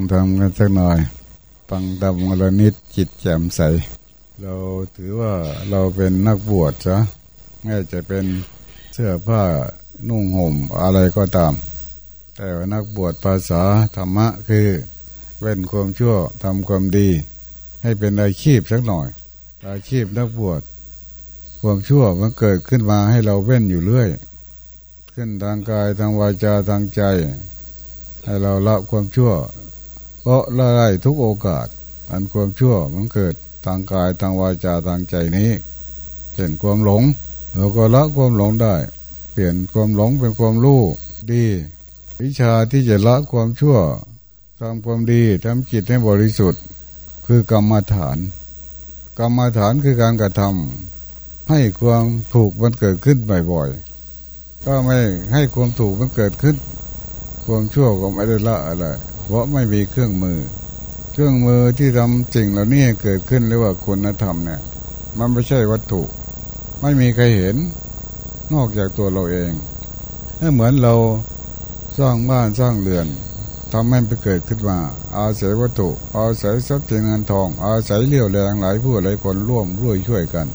ังทำกันสักหน่อย ฟังดำมรนิดจิตแจ่มใส เราถือว่าเราเป็นนักบวชซะแม้จะเป็นเสื้อผ้านุ่งห่มอะไรก็ตาม แต่ว่านักบวชภาษาธรรมะคือ เว้นความชั่วทำความดี ให้เป็นอาชีพสักหน่อย อาชีพนักบวชความชั่วมันเกิดขึ้นมาให้เราเว้นอยู่เรื่อย ขึ้นทางกายทางวาจาทางใจ ให้เราละความชั่ว เพราะละได้ทุกโอกาส อันความชั่วมันเกิดทางกายทางวาจาทางใจนี้เช่นความหลงเราก็ละความหลงได้ เปลี่ยนความหลงเป็นความรู้ดี วิชาที่จะละความชั่วทำความดีทำจิตให้บริสุทธิ์ คือกรรมฐาน กรรมฐานคือการกระทำให้ความถูกมันเกิดขึ้นบ่อยๆก็ไม่ให้ความถูกมันเกิดขึ้น ความชั่วก็ไม่ได้ละอะไร เพราะไม่มีเครื่องมือ เครื่องมือที่ทำสิ่งเหล่านี้เกิดขึ้นเรียกว่าคุณธรรมเนี่ย มันไม่ใช่วัตถุ ไม่มีใครเห็น นอกจากตัวเราเองเหมือนเราสร้างบ้านสร้างเรือนทำให้ไปเกิดขึ้นมา อาศัยวัตถุ อาศัยทรัพย์สินเงินทอง อาศัยเลี้ยวแรงหลายผู้หลายคนร่วมร่วยช่วยกัน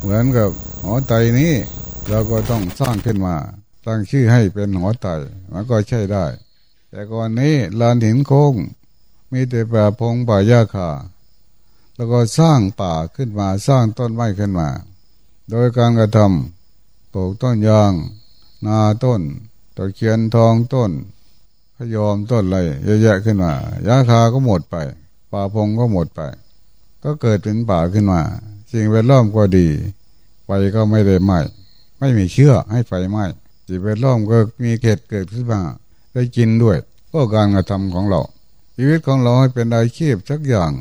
เหมือนกับหอไตนี้เราก็ต้องสร้างขึ้นมา ตั้งชื่อให้เป็นหอไตมันก็ใช่ได้ แต่ก่อนนี้ลานหินโค้งมีแต่ป่าพงป่าหญ้าคาแล้วก็สร้างป่าขึ้นมาสร้างต้นไม้ขึ้นมา โดยการกระทำปลูกต้นยาง นาต้นตะเคียนทองต้นพยอมต้นอะไรเยอะแยะขึ้นมายาคาก็หมดไป ป่าพงก็หมดไป ก็เกิดเป็นป่าขึ้นมาสิ่งแวดล้อมก็ดีไฟก็ไม่ได้ไหม้ไม่มีเชื้อให้ไฟไหม้สิ่งแวดล้อมก็มีเกตเกิดขึ้นมา ได้กินด้วยก็การกระทำของเรา ชีวิตของเราให้เป็นอาชีพสักอย่าง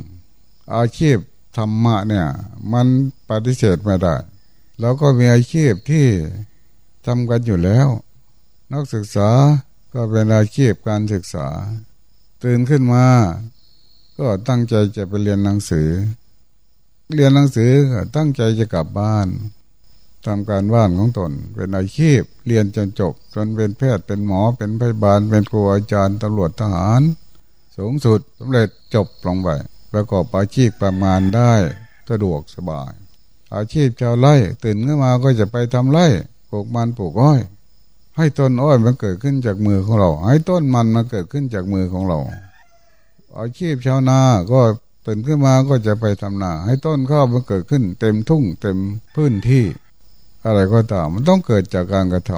อาชีพธรรมะเนี่ย มันปฏิเสธไม่ได้เราก็มีอาชีพที่ทำกันอยู่แล้ว นักศึกษาก็เป็นอาชีพการศึกษา ตื่นขึ้นมา ก็ตั้งใจจะไปเรียนหนังสือ เรียนหนังสือตั้งใจจะกลับบ้าน ทำการบ้านของตน เป็นอาชีพเรียนจนจบ จนเป็นแพทย์เป็นหมอเป็นพยาบาล เป็นครูอาจารย์ตำรวจทหาร สูงสุดสำเร็จจบลงไปประกอบอาชีพประมาณได้สะดวกสบาย อาชีพชาวไร่ตื่นขึ้นมาก็จะไปทำไร่ปลูกมันปลูกอ้อย ให้ต้นอ้อยมันเกิดขึ้นจากมือของเรา ให้ต้นมันมาเกิดขึ้นจากมือของเรา อาชีพชาวนาก็ตื่นขึ้นมาก็จะไปทำนา ให้ต้นข้าวมันเกิดขึ้น เต็มทุ่งเต็มพื้นที่ อะไรก็ตามมันต้องเกิดจากการกระท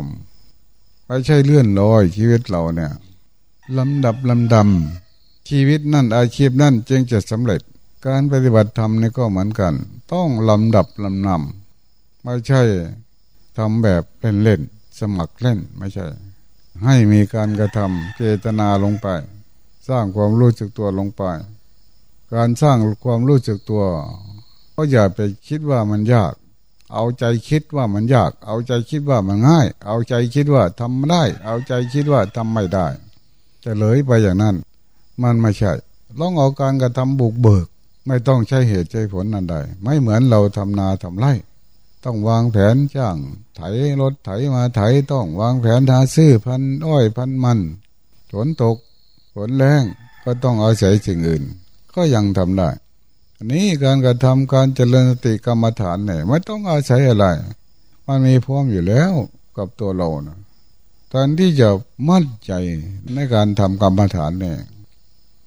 ำไม่ใช่เลื่อนลอยชีวิตเราเนี่ยลำดับลำดำชีวิตนั่นอาชีพนั่นจึงจะสำเร็จ การปฏิบัติธรรมนี่ก็เหมือนกัน ต้องลำดับลำนำไม่ใช่ทำแบบเล่นสมัครเล่นไม่ใช่ ให้มีการกระทำเจตนาลงไป สร้างความรู้สึกตัวลงไป การสร้างความรู้สึกตัวก็อย่าไปคิดว่ามันยาก เอาใจคิดว่ามันยาก เอาใจคิดว่ามันง่าย เอาใจคิดว่าทำได้ เอาใจคิดว่าทำไม่ได้ จะเลยไปอย่างนั้น มันไม่ใช่ต้องเอาการกระทำบุกเบิก ไม่ต้องใช้เหตุใช้ผลนั่นใดไม่เหมือนเราทำนาทำไร่ ต้องวางแผนจ้างไถรถไถมาไถต้องวางแผนหาซื้อพันอ้อยพันมันฝนตกฝนแรงก็ต้องอาศัยสิ่งอื่น ก็ยังทำได้ นนี้การกระทำการเจริญสติกรรมฐานเนี่ยไม่ต้องอาศัยอะไร มันมีพร้อมอยู่แล้วกับตัวเรานะตอนที่จะมั่นใจในการทำกรรมฐานเนี่ย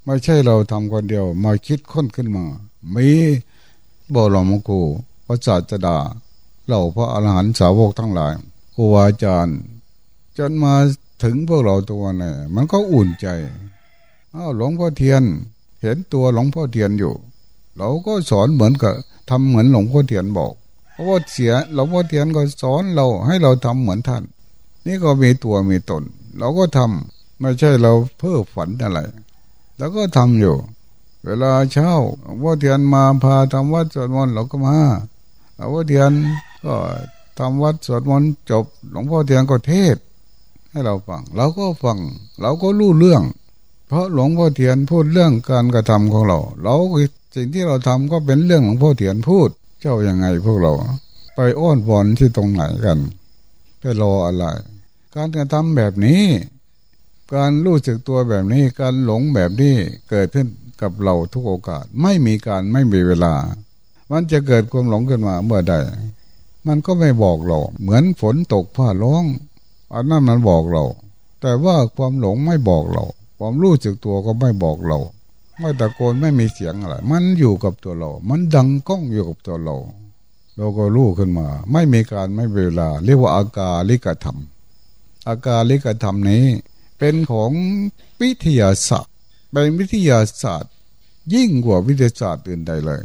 ไม่ใช่เราทำคนเดียว มาคิดค้นขึ้นมา มีบรมครูพระศาสดาเราพระอรหันต์สาวกทั้งหลายครูอาจารย์ จนมาถึงพวกเราตัวเนี่ยมันก็อุ่นใจอ้าวหลวงพ่อเทียน เห็นตัวหลวงพ่อเทียนอยู่ เราก็สอนเหมือนกับทำเหมือนหลวงพ่อเทียนบอกเพราะว่าเสียหลวงพ่อเทียนก็สอนเราให้เราทำเหมือนท่าน นี่ก็มีตัวมีตน เราก็ทำไม่ใช่เราเพ้อฝันอะไร แล้วก็ทำอยู่ เวลาเช้าหลวงพ่อเทียนมาพาทำวัดสวดมนต์เราก็มาหลวงพ่อเทียนก็ทำวัดสวดมนต์จบ หลวงพ่อเทียนก็เทศ ให้เราฟังเราก็ฟัง เราก็รู้เรื่อง เพราะหลวงพ่อเทียนพูดเรื่องการกระทำของเรา เราสิ่งที่เราทำก็เป็นเรื่องหลวงพ่อเทียนพูด เจ้ายังไงพวกเรา ไปอ้อนวอนที่ตรงไหนกันไปรออะไร การกระทำแบบนี้ การรู้สึกตัวแบบนี้ การหลงแบบนี้เกิดขึ้นกับเราทุกโอกาส ไม่มีการไม่มีเวลา มันจะเกิดความหลงขึ้นมาเมื่อใด มันก็ไม่บอกเรา เหมือนฝนตกผ้าร้องอันนั้นมันบอกเรา แต่ว่าความหลงไม่บอกเรา ความรู้สึกตัวก็ไม่บอกเรา ไม่ตะโกนไม่มีเสียงอะไร มันอยู่กับตัวเรา มันดังก้องอยู่กับตัวเรา เราก็รู้ขึ้นมา ไม่มีการไม่เวลา เรียกว่าอากาลิกธรรม อากาลิกธรรมนี้ เป็นของวิทยาศาสตร์ เป็นวิทยาศาสตร์ ยิ่งกว่าวิทยาศาสตร์อื่นใดเลย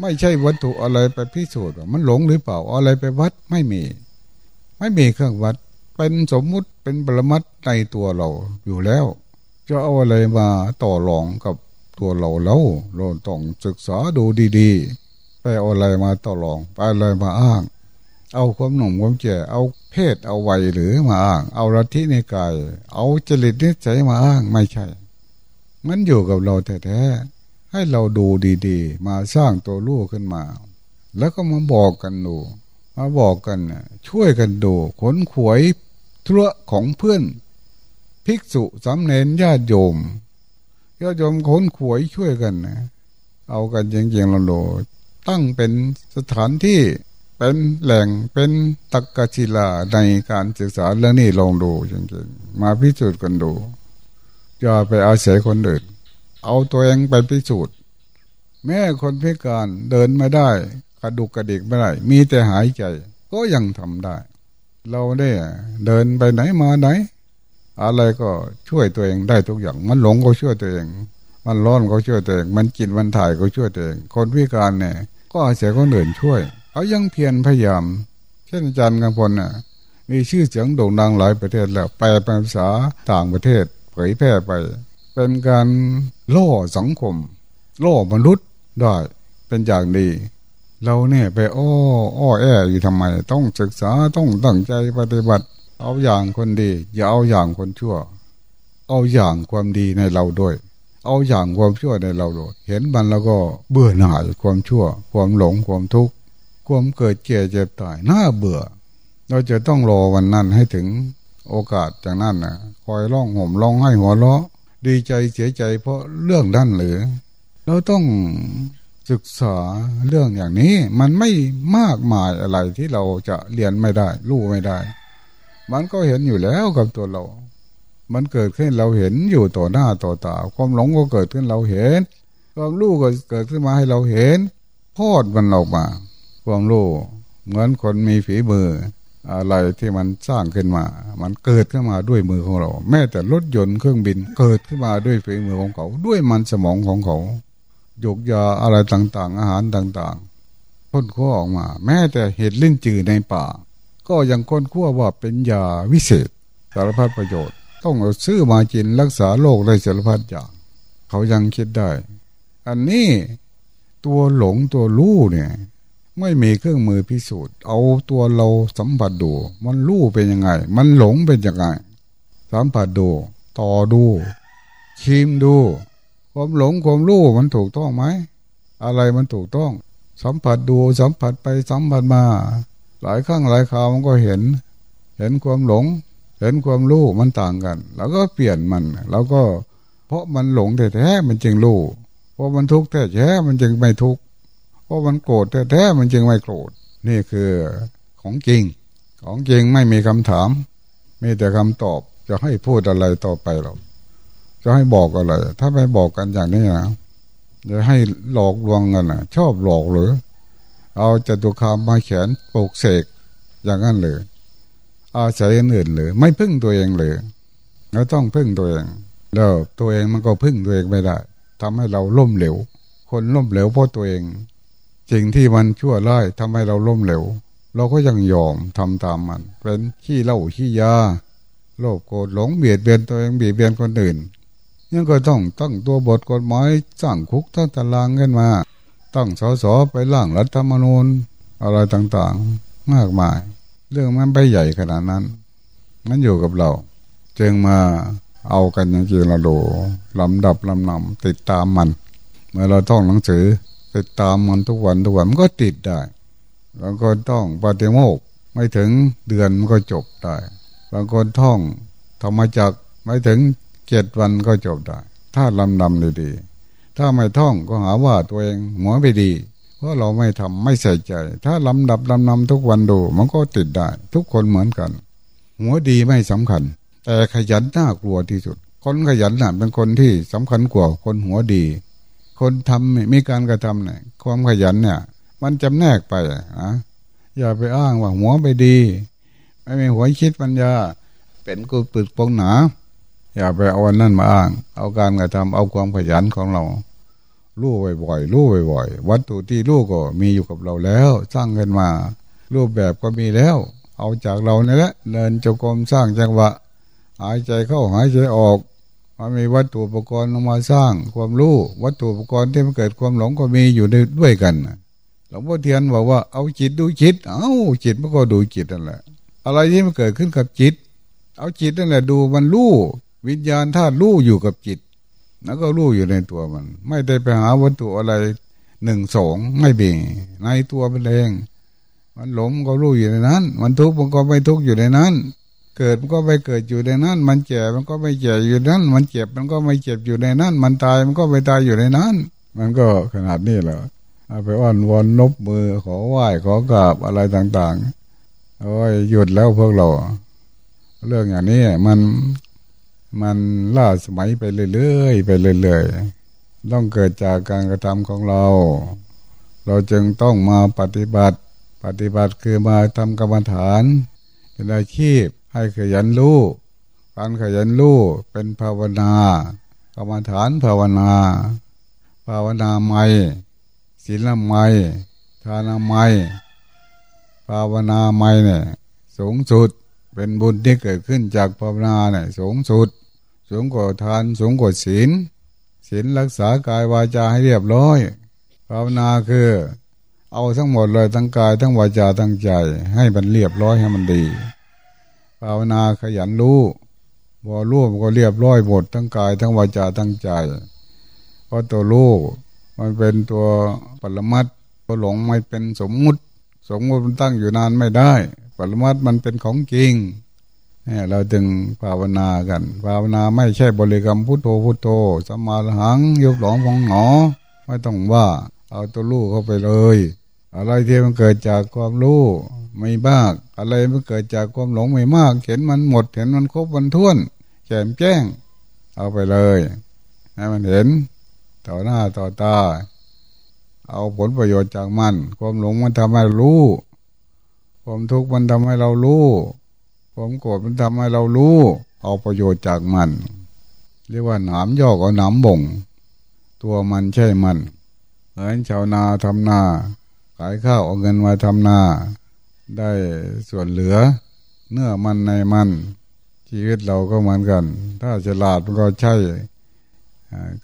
ไม่ใช่วัตถุอะไรไปพิสูจน์มันหลงหรือเปล่าอะไรไปวัดไม่มี ไม่มีเครื่องวัด เป็นสมมุติเป็นปรมัตในตัวเราอยู่แล้ว จะเอาอะไรมาต่อรองกับตัวเราแล้วเราต้องศึกษาดูดีๆ ไปเอาอะไรมาต่อรองไปอะไรมาอ้าง เอาความหนุ่มความแก่เอาเพศเอาวัยหรือมาอ้าง เอารัทิในกาย เอาจริตนิสัยมาอ้างไม่ใช่ มันอยู่กับเราแท้ๆให้เราดูดีๆ มาสร้างตัวลูกขึ้นมา แล้วก็มาบอกกันดูมาบอกกันช่วยกันดูขนขวยธุระของเพื่อน ภิกษุสำเนนญาติโยมญาติโยมขนขวยช่วยกันนะเอากันจริงๆเราโลตั้งเป็นสถานที่เป็นแหล่งเป็นตักกศิลาในการศึกษาเรื่องนี้ลองดูจริงๆมาพิสูจน์กันดูอย่าไปอาศัยคนอื่น เอาตัวเองไปพิสูจน์ แม้คนพิการเดินไม่ได้ กระดุกกระดิกไม่ได้ มีแต่หายใจ ก็ยังทำได้ เราได้เดินไปไหนมาไหน อะไรก็ช่วยตัวเองได้ทุกอย่าง มันหลงก็ช่วยตัวเอง มันร้อนก็ช่วยตัวเอง มันกินมันถ่ายก็ช่วยตัวเอง คนพิการเนี่ย ก็อาศัยคนอื่นช่วยเขายังเพียรพยายาม เช่นอาจารย์กำพลน่ะ มีชื่อเสียงโด่งดังหลายประเทศแล้วแปลเป็นภาษาต่างประเทศ เผยแพร่ไป เป็นการล่อสังคม ล่อมนุษย์ได้เป็นอย่างดีเราเนี่ยไปอ้ออ้อแออยู่ทำไม ต้องศึกษาต้องตั้งใจปฏิบัติ เอาอย่างคนดี อย่าเอาอย่างคนชั่ว เอาอย่างความดีในเราด้วย เอาอย่างความชั่วในเราด้วยเห็นมันแล้วก็เบื่อหน่ายความชั่ว ความหลงความทุกข์ความเกิดเจ็บเจ็บตายน่าเบื่อ เราจะต้องรอวันนั้นให้ถึงโอกาสจากนั้นนะคอยร้องห่มร้องให้หัวเราะ ดีใจเสียใจเพราะเรื่องด้านหรือ เราต้องศึกษาเรื่องอย่างนี้มันไม่มากมายอะไรที่เราจะเรียนไม่ได้ รู้ไม่ได้ มันก็เห็นอยู่แล้วกับตัวเรา มันเกิดขึ้นเราเห็นอยู่ต่อหน้าต่อตา ความหลงก็เกิดขึ้นเราเห็น ความรู้ก็เกิดขึ้นมาให้เราเห็นพอดมันออกมา ความรู้เหมือนคนมีฝีมือ อะไรที่มันสร้างขึ้นมา มันเกิดขึ้นมาด้วยมือของเรา แม้แต่รถยนต์เครื่องบินเกิดขึ้นมาด้วยฝีมือของเขา ด้วยมันสมองของเขาหยกยาอะไรต่างๆ อาหารต่างๆพ่นข้อออกมา แม้แต่เห็ดลิ้นจือในป่า ก็ยังค้นคว้าว่าเป็นยาวิเศษสารพัดประโยชน์ ต้องเอาซื้อมากินรักษาโรคได้สารพัดอย่าง เขายังคิดได้ อันนี้ตัวหลงตัวรู้เนี่ยไม่มีเครื่องมือพิสูจน์ เอาตัวเราสัมผัสดู มันรู้เป็นยังไง มันหลงเป็นยังไง สัมผัสดู ต่อดู ชิมดู ความหลงความรู้มันถูกต้องไหม อะไรมันถูกต้อง สัมผัสดูสัมผัสไปสัมผัสมา หลายครั้งหลายคราวมันก็เห็น เห็นความหลง เห็นความรู้มันต่างกัน แล้วก็เปลี่ยนมัน แล้วก็ เพราะมันหลงแท้ๆมันจึงรู้เพราะมันทุกข์แท้ๆมันจึงไม่ทุกข์เพราะมันโกรธแท้ๆมันจึงไม่โกรธนี่คือของจริง ของจริงไม่มีคำถาม มีแต่คำตอบจะให้พูดอะไรต่อไปเราจะให้บอกอะไร ถ้าไม่บอกกันอย่างนี้นะจะให้หลอกลวงกันนะชอบหลอกหรือ เอาจตุคามมาเขียนปลูกเสกอย่างนั้นเลยอาศัยอื่นเลยไม่พึ่งตัวเองเลยเราต้องพึ่งตัวเองแล้วตัวเองมันก็พึ่งตัวเองไม่ได้ทำให้เราล่มเหลว คนล่มเหลวเพราะตัวเองสิ่งที่มันชั่วร้ายทำให้เราล่มเหลว เราก็ยังยอมทำตามมัน เป็นขี้เล่าขี้ยาโลภโกรธหลงเบียดเบียนตัวเองเบียดเบียนคนอื่นยังก็ต้องตั้งตัวบทกฎหมายสร้างคุกตั้งตารางขึ้นมา ตั้งสสไปร่างรัฐธรรมนูญอะไรต่างๆ มากมาย เรื่องมันไปใหญ่ขนาดนั้น มันอยู่กับเรา จึงมาเอากันจริงๆเราดูลำดับลำนำติดตามมัน เมื่อเราท่องหนังสือ ติดตามมันทุกวันทุกวันมันก็ติดได้บางคนต้องปฏิโมกไม่ถึงเดือนมันก็จบได้บางคนท่องธรรมจักไม่ถึงเจ็ดวันก็จบได้ ถ้าลำดำดีๆ ถ้าไม่ท่องก็หาว่าตัวเองหัวไปดี เพราะเราไม่ทำไม่ใส่ใจ ถ้าลำดับลำนำทุกวันดูมันก็ติดได้ ทุกคนเหมือนกัน หัวดีไม่สำคัญ แต่ขยันน่ากลัวที่สุด คนขยันน่ะเป็นคนที่สำคัญกว่าคนหัวดี คนทำมีการกระทำเนี่ยความขยันเนี่ย มันจำแนกไปอะอย่าไปอ้างว่าหัวไปดี ไม่มีหัวคิดปัญญา เป็นกูปึกปงหนา อย่าไปเอาวันนั่นมาอ้าง เอาการกระทำเอาความขยันของเรา ลู่บ่อยๆลู่บ่อยๆวัตถุที่ลู่ก็มีอยู่กับเราแล้ว สร้างเงินมา รูปแบบก็มีแล้ว เอาจากเราเนี่ยแหละเดินจงกรมสร้างจังหวะ หายใจเข้าหายใจออกมันมีวัตถุอุปกรณ์ลงมาสร้างความรู้วัตถุอุปกรณ์ที่มันเกิดความหลงก็มีอยู่ด้วยกันหลวงพ่อเทียนบอกว่าเอาจิตดูจิต เอาจิตมันก็ดูจิตนั่นแหละ อะไรที่มันเกิดขึ้นกับจิต เอาจิตนั่นแหละดูมันรู้วิญญาณธาตุรู้อยู่กับจิต แล้วก็รู้อยู่ในตัวมัน ไม่ได้ไปหาวัตถุอะไรหนึ่งสองไม่เบ่งในตัวมันเองมันหลงก็รู้อยู่ในนั้น มันทุกข์มันก็ไม่ทุกข์อยู่ในนั้น เกิดมันก็ไม่เกิดอยู่ในนั้น มันเจ็บมันก็ไม่เจ็บอยู่นั้น มันเจ็บมันก็ไม่เจ็บอยู่ในนั้น มันตายมันก็ไม่ตายอยู่ในนั้น มันก็ขนาดนี้แหละไปอ้อนวอนนบมือขอไหว้ขอกราบอะไรต่างๆโอ้ยหยุดแล้วพวกเรา เรื่องอย่างนี้มัน มันล่าสมัยไปเรื่อยๆไปเรื่อยๆต้องเกิดจากการกระทำของเรา เราจึงต้องมาปฏิบัติ ปฏิบัติคือมาทำกรรมฐาน เป็นอาชีพให้ขยันรู้การขยันรู้เป็นภาวนากรรมฐานภาวนา ภาวนาใหม่ศีลไม่ทานไม่ภาวนาไม่เนี่ยสูงสุดเป็นบุญที่เกิดขึ้นจากภาวนาเนี่ยสูงสุด สูงกว่าทานสูงกว่าศีลศีลรักษากายวาจาให้เรียบร้อยภาวนาคือ เอาทั้งหมดเลยทั้งกายทั้งวาจาทั้งใจ ให้มันเรียบร้อยให้มันดีภาวนาขยันรู้พอรู้มันก็เรียบร้อยหมดทั้งกายทั้งวาจาทั้งใจเพราะตัวรู้มันเป็นตัวปรมัตตัวหลงไม่เป็นสมมุติ สมมุติมันตั้งอยู่นานไม่ได้ ปรมัตมันเป็นของจริง เนี่ยเราจึงภาวนากัน ภาวนาไม่ใช่บริกรรมพุทโธพุทโธสมาหังยกหลองฟองหนอ ไม่ต้องว่า เอาตัวลูกเข้าไปเลย อะไรที่มันเกิดจากความรู้ไม่มาก อะไรมันเกิดจากความหลงไม่มาก เห็นมันหมด เห็นมันครบมันท้วนแจ่มแจ้ง เอาไปเลยให้มันเห็น ต่อหน้าต่อตา เอาผลประโยชน์จากมัน ความหลงมันทำให้รู้ ความทุกข์มันทำให้เรารู้ ความโกรธมันทำให้เรารู้ เอาประโยชน์จากมัน เรียกว่าหนามยอกเอาหนามบ่ง ตัวมันใช่มันเหมือนชาวนาทำนา ขายข้าวเอาเงินมาทำนา ได้ส่วนเหลือ เนื้อมันในมัน ชีวิตเราก็เหมือนกัน ถ้าฉลาดมันก็ใช่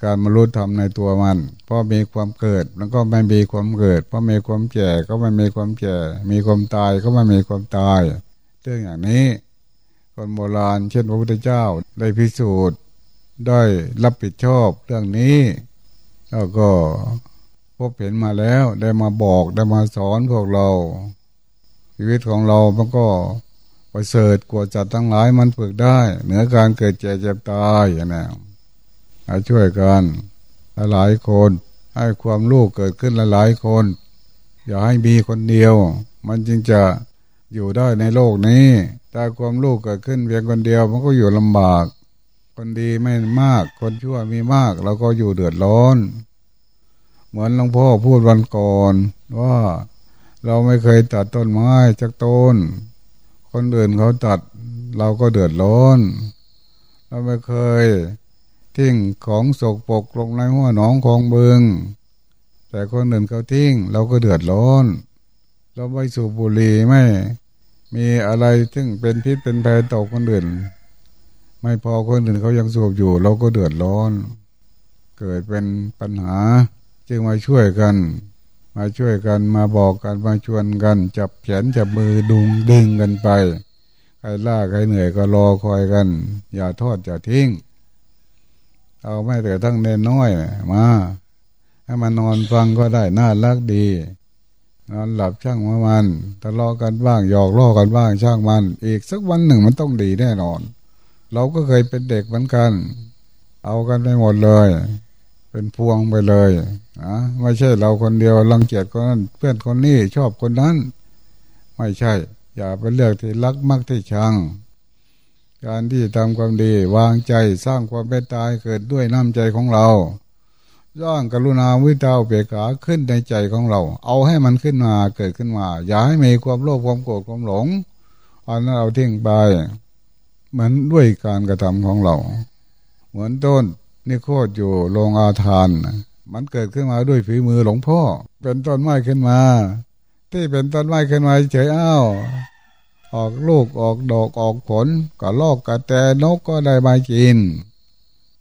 การมารู้ธรรมในตัวมันเพราะมีความเกิดแล้วก็ไม่มีความเกิด เพราะมีความแก่ก็ไม่มีความแก่ มีความตายก็ไม่มีความตาย เรื่องอย่างนี้ คนโบราณ เช่นพระพุทธเจ้าได้พิสูจน์ได้รับผิดชอบเรื่องนี้ แล้วก็พบเห็นมาแล้วได้มาบอกได้มาสอนพวกเรา ชีวิตของเรามันก็ประเสริฐกว่าจัดทั้งหลายมันฝึกได้ เหนือการเกิดเจ็บเจ็บตายอย่างนี้มาช่วยกันหลายคน ให้ความรู้เกิดขึ้นหลายคน อย่าให้มีคนเดียว มันจึงจะอยู่ได้ในโลกนี้ ถ้าความรู้เกิดขึ้นเพียงคนเดียวมันก็อยู่ลำบาก คนดีไม่มาก คนชั่วมีมากเราก็อยู่เดือดร้อน เหมือนหลวงพ่อพูดวันก่อนว่าเราไม่เคยตัดต้นไม้จากต้น คนอื่นเขาตัดเราก็เดือดร้อน เราไม่เคยทิ้งของสกปรกลงในหัวหนองของเบิงแต่คนอื่นเขาทิ้ง เราก็เดือดร้อน เราไม่สูบบุหรี่ไม่ มีอะไรซึ่งเป็นพิษเป็นภัยต่อคนอื่น ไม่พอคนอื่นเขายังสูบอยู่ เราก็เดือดร้อน เกิดเป็นปัญหา จึงมาช่วยกัน มาช่วยกันมาบอกกันมาชวนกัน จับแขนจับมือดุงดึงกันไปใครล่าใครเหนื่อยก็รอคอยกัน อย่าทอดอย่าทิ้งเอาไม่แต่ทั้งเนนน้อยมาให้มันนอนฟังก็ได้น่ารักดี นอนหลับช่างมามันทะเลาะกันบ้างหยอกล้อกันบ้างช่างมัน อีกสักวันหนึ่งมันต้องดีแน่นอน เราก็เคยเป็นเด็กเหมือนกัน เอากันไปหมดเลย เป็นพวงไปเลยนะไม่ใช่เราคนเดียวรังเกียจคนนั้นเพื่อนคนนี้ชอบคนนั้น ไม่ใช่ อย่าไปเลือกที่รักมักที่ชัง การที่ทำความดี วางใจสร้างความเมตตาเกิดด้วยน้ำใจของเรา ย่างกรุณาวิตาเบียกาขึ้นในใจของเรา เอาให้มันขึ้นมาเกิดขึ้นมา อย่าให้มีความโลภความโกรธความหลงอันนั้นเราทิ้งไปเหมือนด้วยการกระทำของเรา เหมือนต้นนี่โคตรอยู่โรงอาทาน มันเกิดขึ้นมาด้วยฝีมือหลวงพ่อ เป็นต้นไม้ขึ้นมา ที่เป็นต้นไม้ขึ้นมาเฉยอ้าวออกลูกออกดอกออกผลก็ลอกกระแตนกก็ได้มากิน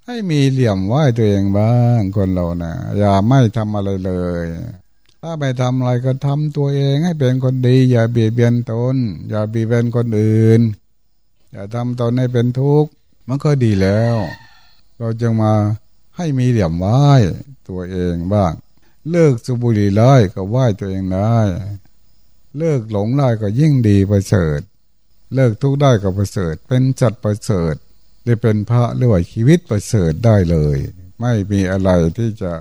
ให้มีเหลี่ยมไหวตัวเองบ้างคนเรานะอย่าไม่ทำอะไรเลย ถ้าไม่ทำอะไรก็ทำตัวเองให้เป็นคนดี อย่าเบียดเบียนตน อย่าเบียดเบียนคนอื่น อย่าทำตนให้เป็นทุกข์มันก็ดีแล้ว เราจึงมาให้มีเหลี่ยมไหวตัวเองบ้าง เลิกสุบุรีร้ายก็ไหวตัวเองได้เลิกหลงได้ก็ยิ่งดีประเสริฐ เลิกทุกข์ได้ก็ประเสริฐ เป็นจัดประเสริฐ ได้เป็นพระหรือว่าชีวิตประเสริฐได้เลย ไม่มีอะไรที่จะ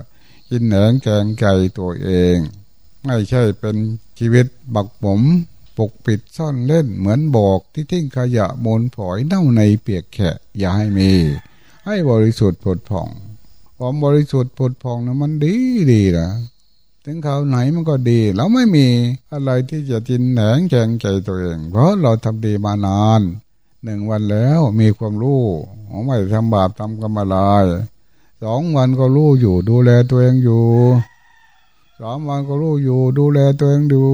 กินแหนงแกงไก่ตัวเอง ไม่ใช่เป็นชีวิตบักผมปกปิดซ่อนเล่นเหมือนบอกที่ทิ้งขยะมูลผอยเน่าในเปียกแขะ อย่าให้มี ให้บริสุทธิ์ผดผ่องความบริสุทธิ์ผดผ่องนะมันดีดีนะถึงเขาไหนมันก็ดีเราไม่มีอะไรที่จะจินแหนงแจงใจตัวเอง เพราะเราทำดีมานาน หนึ่งวันแล้วมีความรู้ไม่ทำบาปทำกรรมลายสองวันก็รู้อยู่ดูแลตัวเองอยู่สามวันก็รู้อยู่ ดูแลตัวเองดู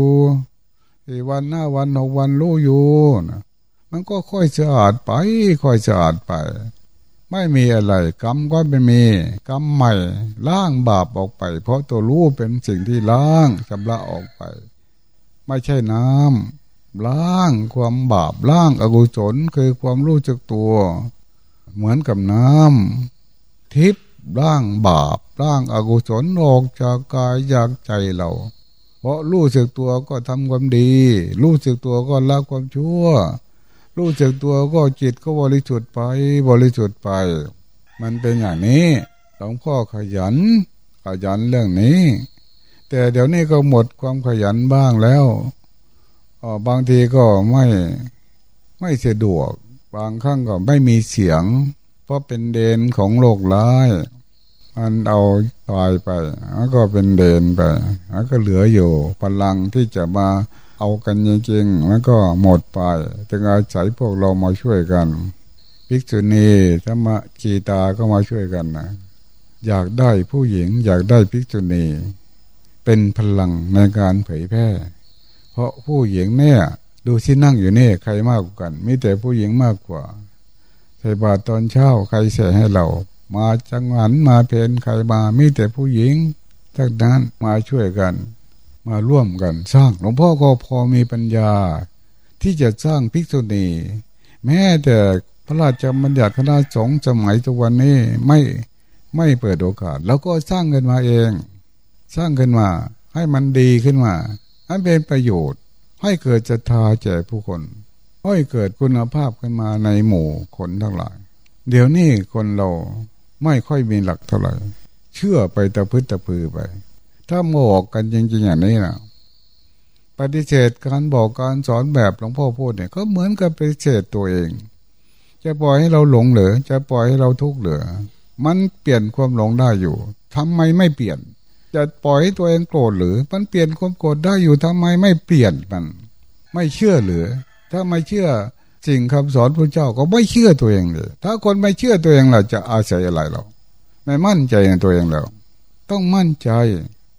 สี่วันห้าวันหกวันรู้อยู่นะมันก็ค่อยสะอาดไป ค่อยสะอาดไป ไม่มีอะไร กรรมก็ไม่มี กรรมใหม่ล้างบาปออกไป เพราะตัวรู้เป็นสิ่งที่ล้างชำระออกไป ไม่ใช่น้ำ ล้างความบาปล้างอกุศลคือความรู้จักตัว เหมือนกับน้ำทิพย์ล้างบาปล้างอากุศลออกจากกายจากใจเรา เพราะรู้สึกตัวก็ทำความดี รู้สึกตัวก็ละความชั่ว รู้สึกตัวก็จิตก็บริสุทธิ์ไปบริสุทธิ์ไป มันเป็นอย่างนี้หลวงพ่อขยัน ขยันเรื่องนี้ แต่เดี๋ยวนี้ก็หมดความขยันบ้างแล้ว บางทีก็ไม่ไม่สะดวก บางครั้งก็ไม่มีเสียง เพราะเป็นเดนของโลกร้ายมันเอาตายไปแล้วก็เป็นเดนไปแล้วก็เหลืออยู่พลังที่จะมาเอากันจริงๆมันก็หมดไปจึงอาศัยพวกเรามาช่วยกันภิกษุณีธรรมกีตาก็มาช่วยกันนะอยากได้ผู้หญิงอยากได้ภิกษุณี เป็นพลังในการเผยแพร่ ราะผู้หญิงเนี่ย ดูที่นั่งอยู่นี่ใครมากกว่ากันมีแต่ผู้หญิงมากกว่าใส่บาตรตอนเช้าใครเสียให้เรา มาจังหวัดมาเพนใครมามีแต่ผู้หญิงทั้งนั้นมาช่วยกัน มาร่วมกันสร้างหลวงพ่อก็พอมีปัญญา ที่จะสร้างภิกษุณีแม้แต่พระราชบัญญัติคณะสงฆ์สมัยตุวันนี้ไม่ไม่เปิดโอกาส แล้วก็สร้างกันมาเอง สร้างขึ้นมาให้มันดีขึ้นมา ให้เป็นประโยชน์ ให้เกิดจะทาแก่ผู้คน ให้เกิดคุณภาพขึ้นมาในหมู่คนทั้งหลาย เดี๋ยวนี้คนเราไม่ค่อยมีหลักเท่าไหร่ เชื่อไปตะพื้นตะพือไป ถ้าโมกกันจริงๆอย่างนี้นะปฏิเสธการบอกการสอนแบบหลวงพ่อพูดเนี่ยก็เหมือนกับปฏิเสธตัวเอง จะปล่อยให้เราหลงเหรือจะปล่อยให้เราทุกข์เหลือ มันเปลี่ยนความหลงได้อยู่ทำไมไม่เปลี่ยน จะปล่อยให้ตัวเองโกรธหรือ มันเปลี่ยนความโกรธได้อยู่ทำไมไม่เปลี่ยนมัน ไม่เชื่อหรือ ถ้าไม่เชื่อสิ่งคำสอนพระเจ้าก็ไม่เชื่อตัวเองเลย ถ้าคนไม่เชื่อตัวเองเราจะอาศัยอะไรเราไม่มั่นใจในตัวเองแล้ว ต้องมั่นใจ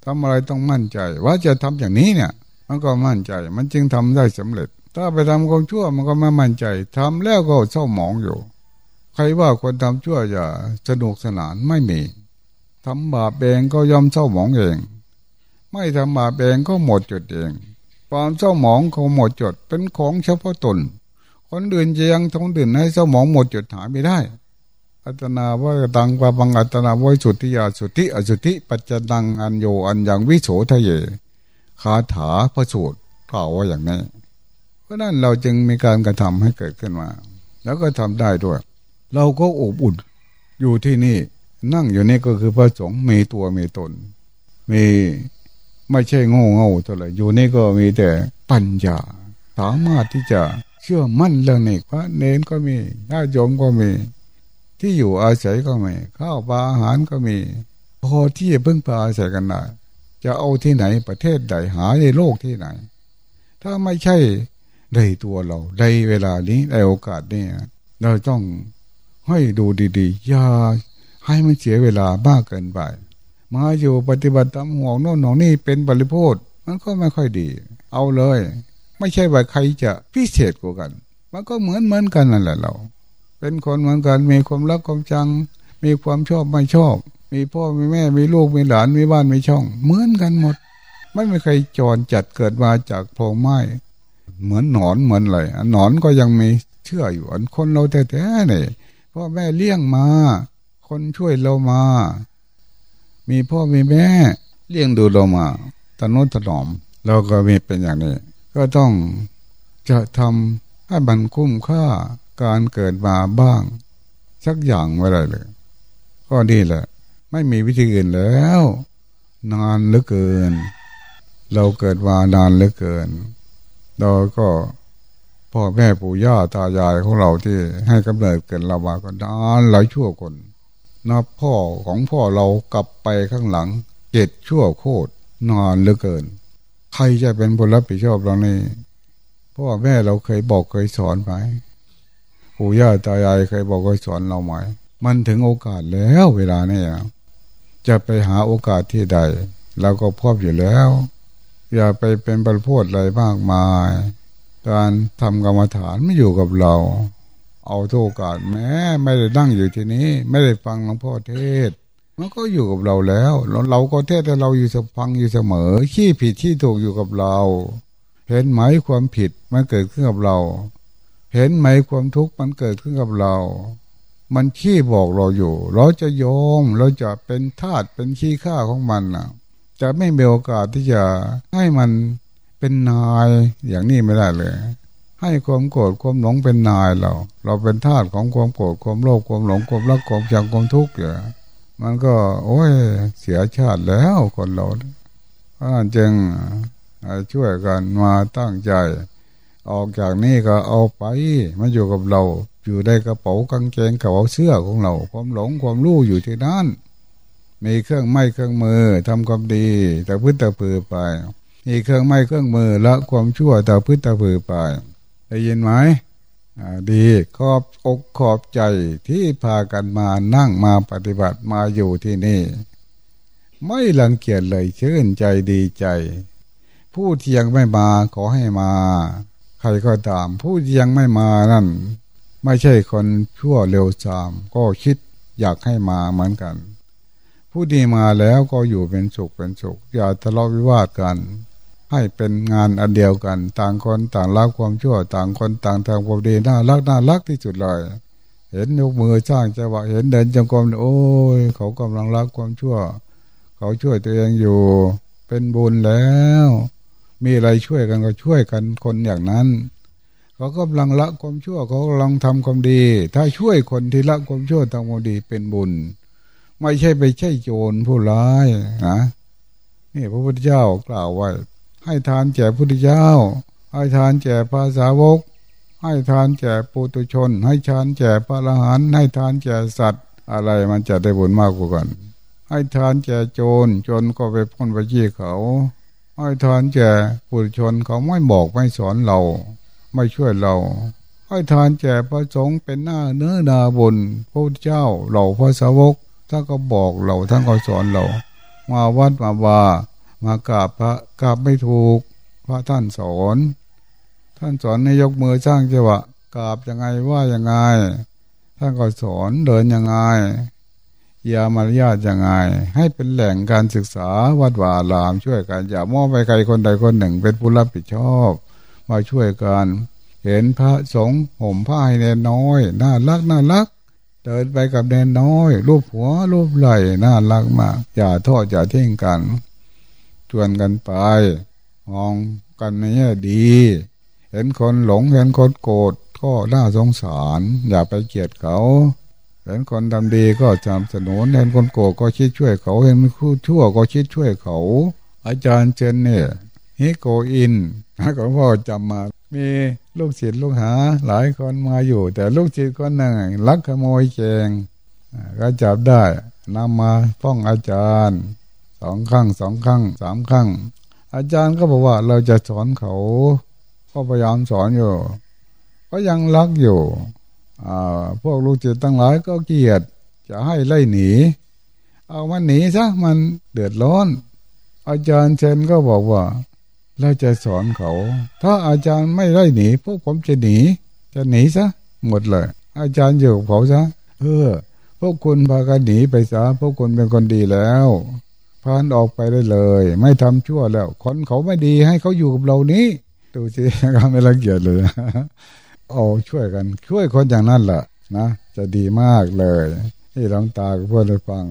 ทำอะไรต้องมั่นใจ ว่าจะทำอย่างนี้เนี่ย มันก็มั่นใจ มันจึงทำได้สำเร็จ ถ้าไปทำความชั่วมันก็ไม่มั่นใจทำแล้วก็เศร้าหมองอยู่ ใครว่าคนทำชั่วอย่าสนุกสนานไม่มี ทำบาปเองก็ยอมเศร้าหมองเอง ไม่ทำบาปเองก็หมดจุดเองความเศร้าหมองเขาหมดจุดเป็นของเฉพาะตน คนอื่นจะยังทงดื่นให้สมองหมดจุดหาไม่ได้ อัตนาว่าตังปาบังอัตนาว่าสุติยาสุติอสุติปัจจดังอันโยอันยังวิโสทะเยคาถาพระสูตรกล่าวว่าอย่างนี้เพราะนั้นเราจึงมีการกระทำให้เกิดขึ้นมา แล้วก็ทำได้ด้วย เราก็อบอุ่นอยู่ที่นี่ นั่งอยู่นี่ก็คือพระสงฆ์มีตัวมีตน มีไม่ใช่โง่เง่าเท่าไหร่อยู่นี่ก็มีแต่ปัญญา สามารถที่จะเชื่อมั่นเรื่องนี้พระเนนก็มีญาติโยมก็มี ที่อยู่อาศัยก็มีข้าวปลาอาหารก็มีพอที่จะพึ่งพาอาศัยกันได้จะเอาที่ไหนประเทศใดหาในโลกที่ไหน ถ้าไม่ใช่ในตัวเราในเวลานี้ในโอกาสนี้เราต้องให้ดูดีๆอย่า ให้มันเสียเวลามากเกินไป มาอยู่ปฏิบัติตามห่วงโน่นห่วงนี่เป็นบริโภคมันก็ไม่ค่อยดี เอาเลย ไม่ใช่ว่าใครจะพิเศษกว่ากัน มันก็เหมือนเหมือนกันนั่นแหละเรา เป็นคนเหมือนกันมีความรักความชัง มีความชอบไม่ชอบ มีพ่อมีแม่มีลูกมีหลานมีบ้านมีช่อง เหมือนกันหมด ไม่มีใครจรจัดเกิดมาจากโพรงไม้เหมือนหนอนเหมือนอะไรหนอนก็ยังมีเชื่ออยู่คนเราแท้ๆเนี่ยพ่อแม่เลี้ยงมา คนช่วยเรามา มีพ่อมีแม่เลี้ยงดูเรามาตนุถนอม เราก็มีเป็นอย่างนี้ ก็ต้องจะทำให้มันคุ้มค่าการเกิดมาบ้าง สักอย่างไว้เลยเลยก็ดีแหละ ไม่มีวิธีอื่นแล้ว นานเหลือเกิน เราเกิดมานานเหลือเกิน เราก็พ่อแม่ปู่ย่าตายายของเราที่ให้กำเนิดเกิดเรามาก็นานหลายชั่วคน นับพ่อของพ่อเรากลับไปข้างหลังเจ็ดชั่วโคตรนานเหลือเกิน ใครจะเป็นผู้รับผิดชอบเราเนี่พ่อแม่เราเคยบอกเคยสอนไหมปู่ย่าตายายเคยบอกเคยสอนเราไหมมันถึงโอกาสแล้วเวลาเนี้จะไปหาโอกาสที่ใดเราก็พร้อมอยู่แล้ว อย่าไปเป็นประโพดอะไรมากมาย การทำกรรมฐานไม่อยู่กับเรา เอาโอกาสแม้ไม่ได้นั่งอยู่ที่นี้ ไม่ได้ฟังหลวงพ่อเทศ มันก็อยู่กับเราแล้วเราก็เทศแต่เราอยู่สฟังอยู่เสมอขี้ผิดขี้ถูกอยู่กับเรา เห็นไหมความผิดมันเกิดขึ้นกับเรา เห็นไหมความทุกข์มันเกิดขึ้นกับเรา มันขี้บอกเราอยู่ เราจะโยมเราจะเป็นทาสเป็นขี้ข้าของมันนะจะไม่มีโอกาสที่จะให้มันเป็นนายอย่างนี้ไม่ได้เลย ให้ความโกรธความหลงเป็นนายเรา เราเป็นทาสของความโกรธความโลภความหลงความรักความชังความทุกข์อย่มันก็ โอ้ยเสียชาติแล้วคนเราเพราะนั้นจึงช่วยกันมาตั้งใจ ออกจากนี้ก็เอาไปมาอยู่กับเรา อยู่ในกระเป๋ากางเกงกระเป๋าเสื้อของเรา ความหลงความรู้อยู่ที่นั่นมีเครื่องไม้เครื่องมือทำความดีแต่พื้นแต่ผือไปมีเครื่องไม้เครื่องมือละความชั่วแต่พื้นตะผือไป ได้ยินไหมดีขอบอกขอบใจที่พากันมานั่งมาปฏิบัติมาอยู่ที่นี่ ไม่ลังเกียจเลยชื่นใจดีใจ ผู้ที่ยังไม่มาขอให้มา ใครก็ตาม ผู้ที่ยังไม่มานั่น ไม่ใช่คนชั่วเร็วจาม ก็คิดอยากให้มาเหมือนกัน ผู้ดีมาแล้วก็อยู่เป็นสุขเป็นสุข อย่าทะเลาะวิวาทกัน ให้เป็นงานอันเดียวกัน ต่างคนต่างละความชั่ว ต่างคนต่างทางความดีน่ารักน่ารักที่สุดเลย เห็นยกมือสร้างจังหวะเห็นเดินจงกรมโอ้ยเขากำลังละความชั่ว เขาช่วยตัวเองอยู่ เป็นบุญแล้ว มีอะไรช่วยกันก็ช่วยกันคนอย่างนั้น เขากำลังละความชั่วเขากำลังทำความดี ถ้าช่วยคนที่ละความชั่วทำความดีเป็นบุญ ไม่ใช่ไปใช่โจรผู้ร้ายนะนี่พระพุทธเจ้ากล่าวไว้ ให้ทานแก่พุทธเจ้า ให้ทานแก่ภาษาวก ให้ทานแก่ปุตุชน ให้ทานแก่พระอรหันต์ให้ทานแก่สัตว์ อะไรมันจะได้บุญมากกว่ากัน ให้ทานแก่โจรจนก็ไปพ้นไปยี่เขา ให้ทานแก่ปุถุชนเขาไม่บอกไม่สอนเรา ไม่ช่วยเราให้ทานแก่พระสงฆ์เป็นหน้าเนื้อนาบุญพระเจ้าเหล่าพระสาวกท่านก็บอกเราท่านก็สอนเรา มาวัดมาว่า มากราบพระกราบไม่ถูก พระท่านสอน ท่านสอนให้ยกมือสร้างจังหวะกราบยังไงว่ายังไง ท่านก็สอนเดินยังไงยามารยาทยังไง ให้เป็นแหล่งการศึกษาวัดวาลามช่วยกัน อย่ามอบไปใครคนใดคนหนึ่ง เป็นผู้รับผิดชอบมาช่วยกัน เห็นพระสงฆ์ห่มผ้าให้เนน้อยน่ารักน่ารัก เดินไปกับเนน้อย รูปหัวรูปไหล่น่ารักมาก อย่าทอดอย่าเทิ้งกัน ชวนกันไป มองกันในแง่ดี เห็นคนหลงเห็นคนโกรธก็น่าสงสาร อย่าไปเกลียดเขา เห็นคนทำดีก็จำสนุนเห็นคนโกรธก็คิดช่วยเขา เห็นคู่ชั่วก็คิดช่วยเขา อาจารย์เจนเนี่ยฮิโกอินหลวงพ่อจำมามีลูกศิษย์ลูกหา หลายคนมาอยู่ แต่ลูกศิษย์คนหนึ่งลักขโมยเกงก็จับได้นำมาฟ้องอาจารย์ สองครั้งสองครั้งสามครั้ง อาจารย์ก็บอกว่าเราจะสอนเขาก็พยายามสอนอยู่ ก็ยังรักอยู่พวกลูกจิตตั้งหลายก็เกลียดจะให้ไล่หนี เอามันหนีซะมันเดือดร้อน อาจารย์เชนก็บอกว่าเราจะสอนเขา ถ้าอาจารย์ไม่ไล่หนี พวกผมจะหนี จะหนีซะหมดเลย อาจารย์อยู่เขาซะเออพวกคุณพากันหนีไปซะพวกคุณเป็นคนดีแล้ว พานออกไปได้เลย ไม่ทำชั่วแล้ว คนเขาไม่ดีให้เขาอยู่กับเรานี้ดูสิการไม่ละเกียดเลยเอาช่วยกัน ช่วยคนอย่างนั้นแหละนะ จะดีมากเลย ที่หลวงตาพูดให้ฟัง